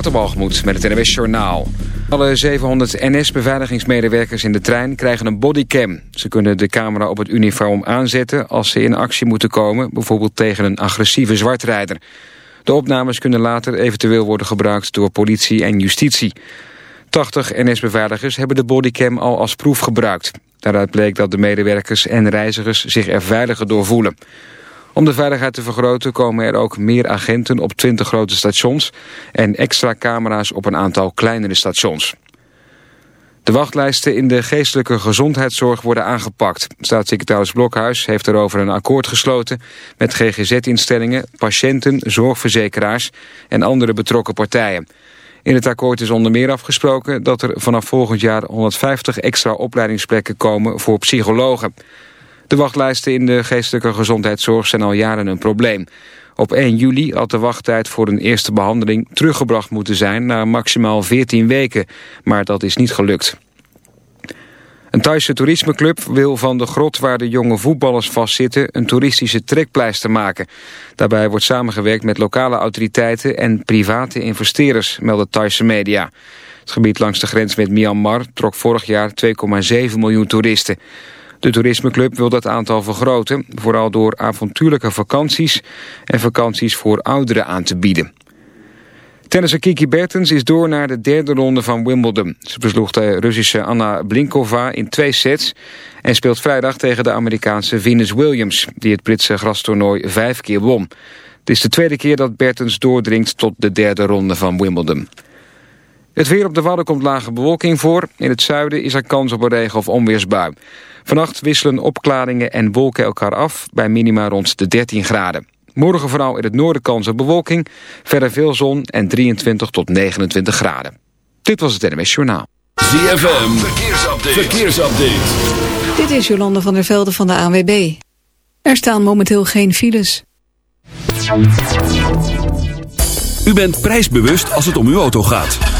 Waterbalgemoed met het NWS Journaal. Alle 700 NS-beveiligingsmedewerkers in de trein krijgen een bodycam. Ze kunnen de camera op het uniform aanzetten als ze in actie moeten komen... bijvoorbeeld tegen een agressieve zwartrijder. De opnames kunnen later eventueel worden gebruikt door politie en justitie. 80 NS-beveiligers hebben de bodycam al als proef gebruikt. Daaruit bleek dat de medewerkers en reizigers zich er veiliger door voelen. Om de veiligheid te vergroten komen er ook meer agenten op 20 grote stations... en extra camera's op een aantal kleinere stations. De wachtlijsten in de geestelijke gezondheidszorg worden aangepakt. Staatssecretaris Blokhuis heeft erover een akkoord gesloten... met GGZ-instellingen, patiënten, zorgverzekeraars en andere betrokken partijen. In het akkoord is onder meer afgesproken dat er vanaf volgend jaar 150 extra opleidingsplekken komen voor psychologen. De wachtlijsten in de geestelijke gezondheidszorg zijn al jaren een probleem. Op 1 juli had de wachttijd voor een eerste behandeling teruggebracht moeten zijn naar maximaal 14 weken, maar dat is niet gelukt. Een Thaise toerismeclub wil van de grot waar de jonge voetballers vastzitten een toeristische trekpleister maken. Daarbij wordt samengewerkt met lokale autoriteiten en private investeerders, melden Thaise media. Het gebied langs de grens met Myanmar trok vorig jaar 2,7 miljoen toeristen. De toerismeclub wil dat aantal vergroten, vooral door avontuurlijke vakanties en vakanties voor ouderen aan te bieden. Tennisser Kiki Bertens is door naar de derde ronde van Wimbledon. Ze versloeg de Russische Anna Blinkova in twee sets... en speelt vrijdag tegen de Amerikaanse Venus Williams... die het Britse grastoernooi vijf keer won. Het is de tweede keer dat Bertens doordringt tot de derde ronde van Wimbledon. Het weer op de Wadden komt lage bewolking voor. In het zuiden is er kans op een regen- of onweersbui. Vannacht wisselen opklaringen en wolken elkaar af bij minima rond de 13 graden. Morgen vooral in het noorden kans op bewolking. Verder veel zon en 23 tot 29 graden. Dit was het NMS Journaal. ZFM, verkeersupdate. verkeersupdate. Dit is Jolande van der Velde van de ANWB. Er staan momenteel geen files. U bent prijsbewust als het om uw auto gaat.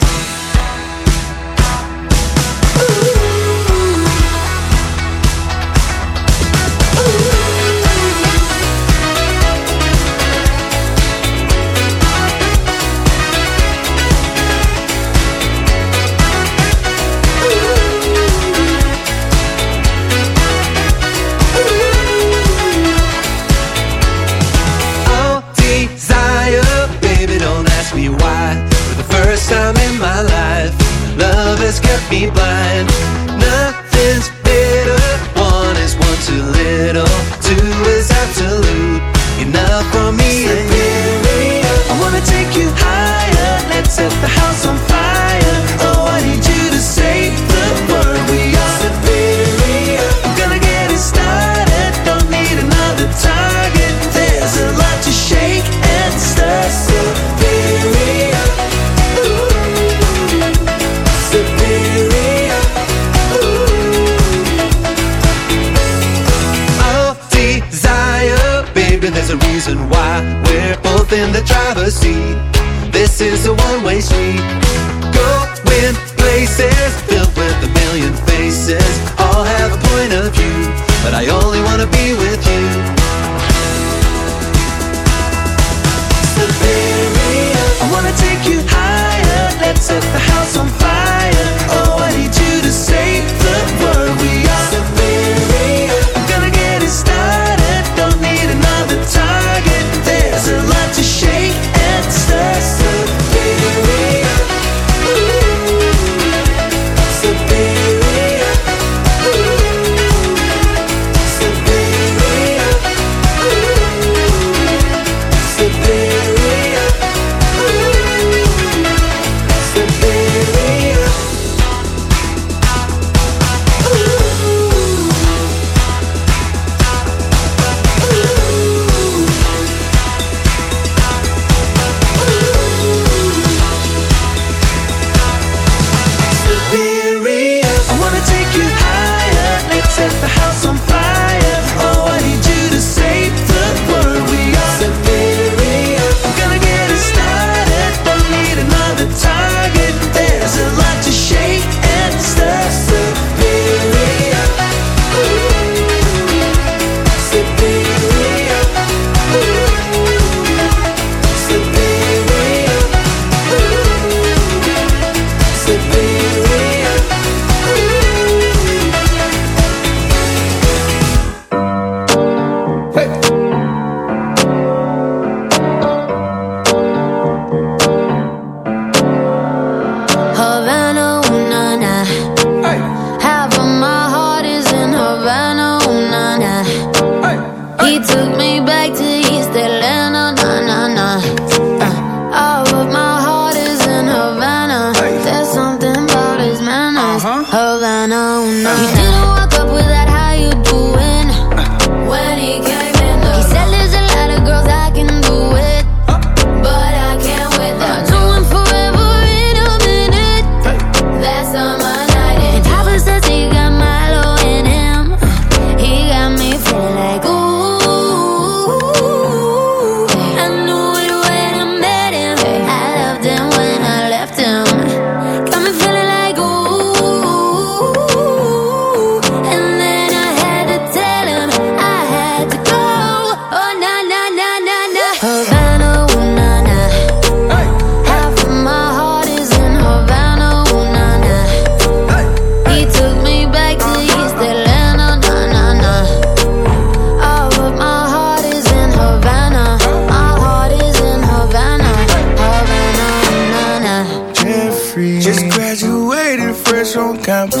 Fresh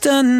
just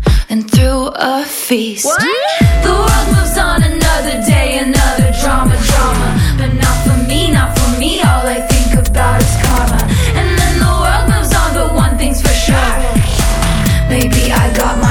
and threw a feast. The world moves on another day, another drama, drama. But not for me, not for me. All I think about is karma. And then the world moves on, but one thing's for sure. Maybe I got mine,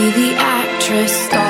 Be the actress starring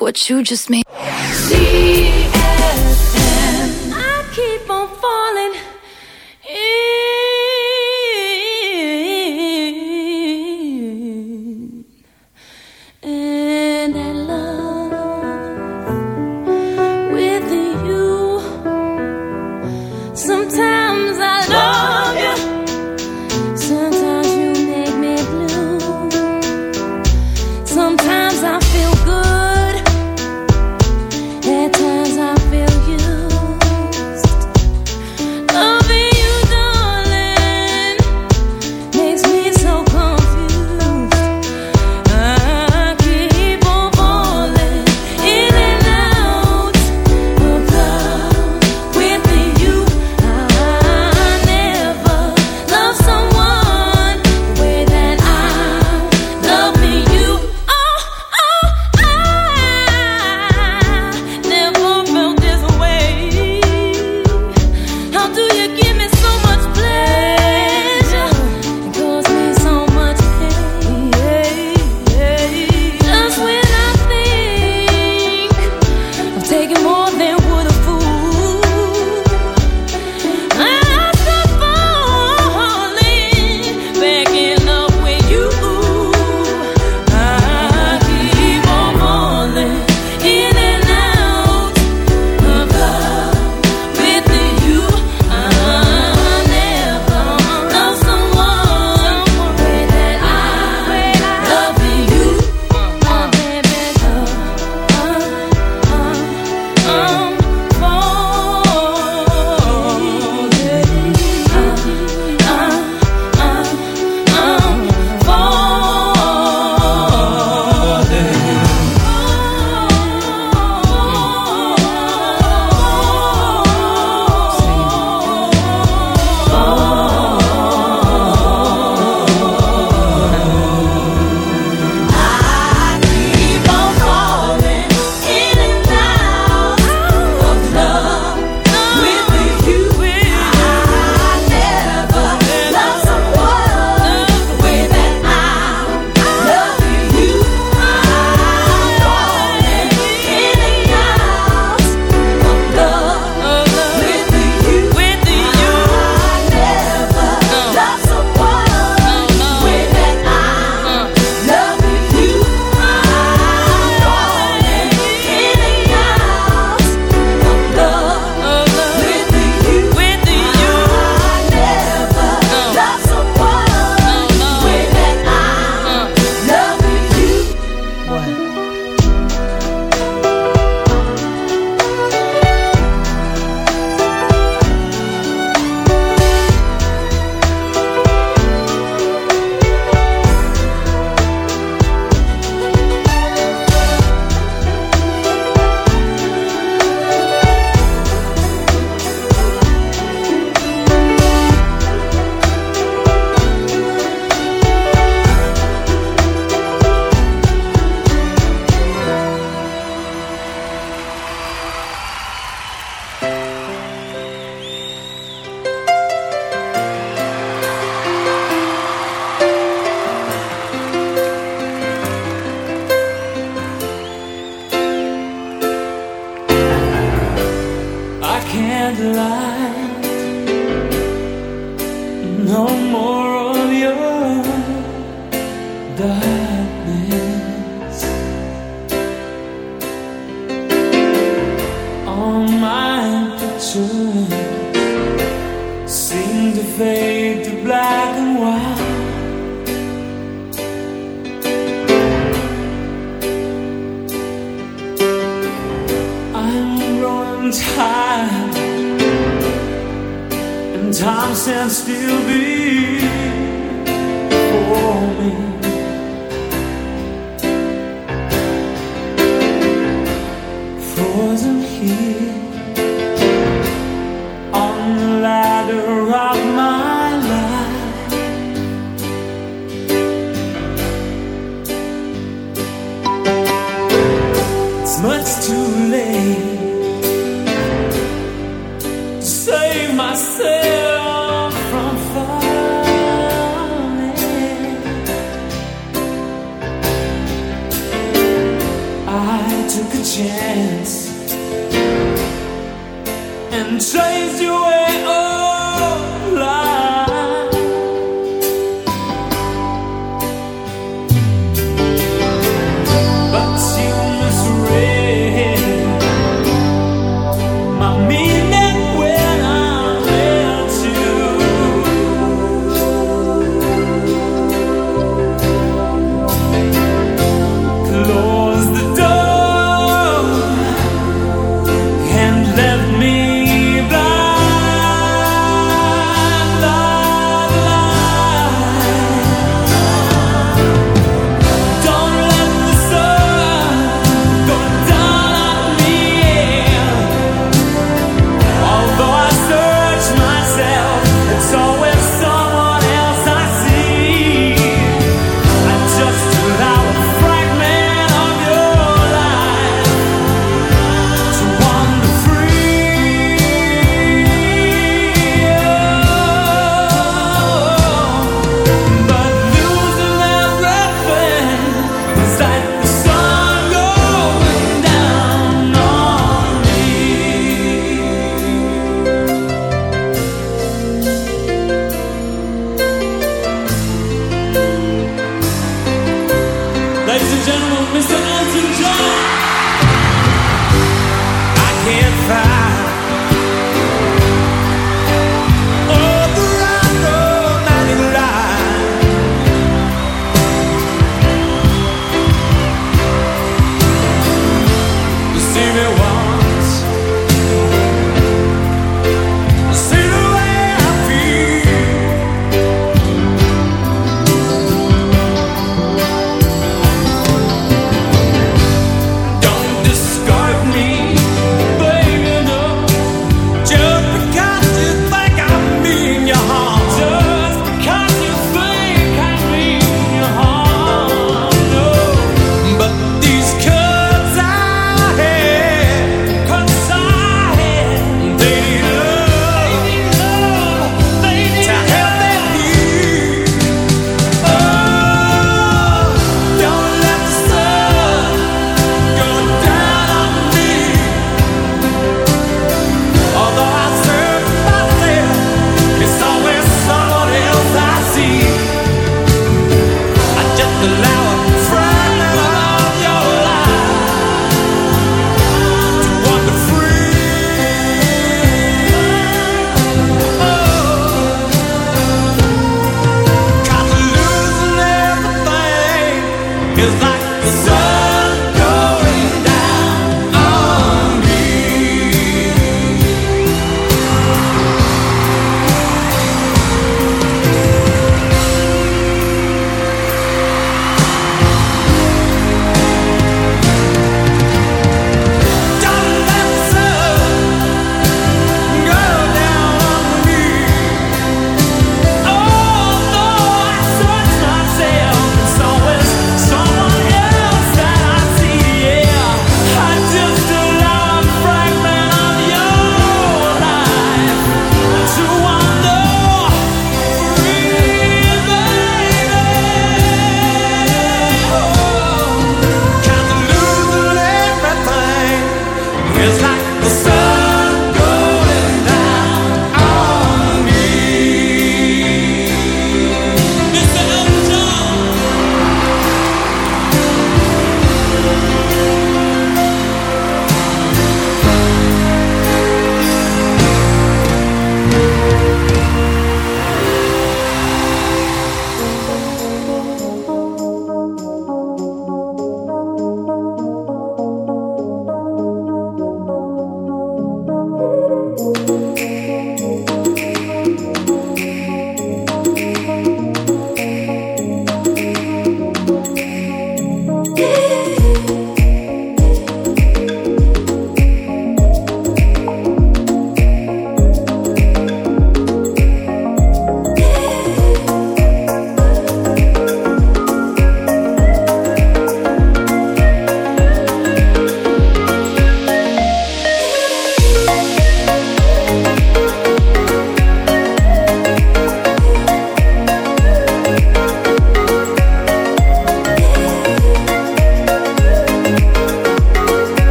What you just made. I more than and chase your way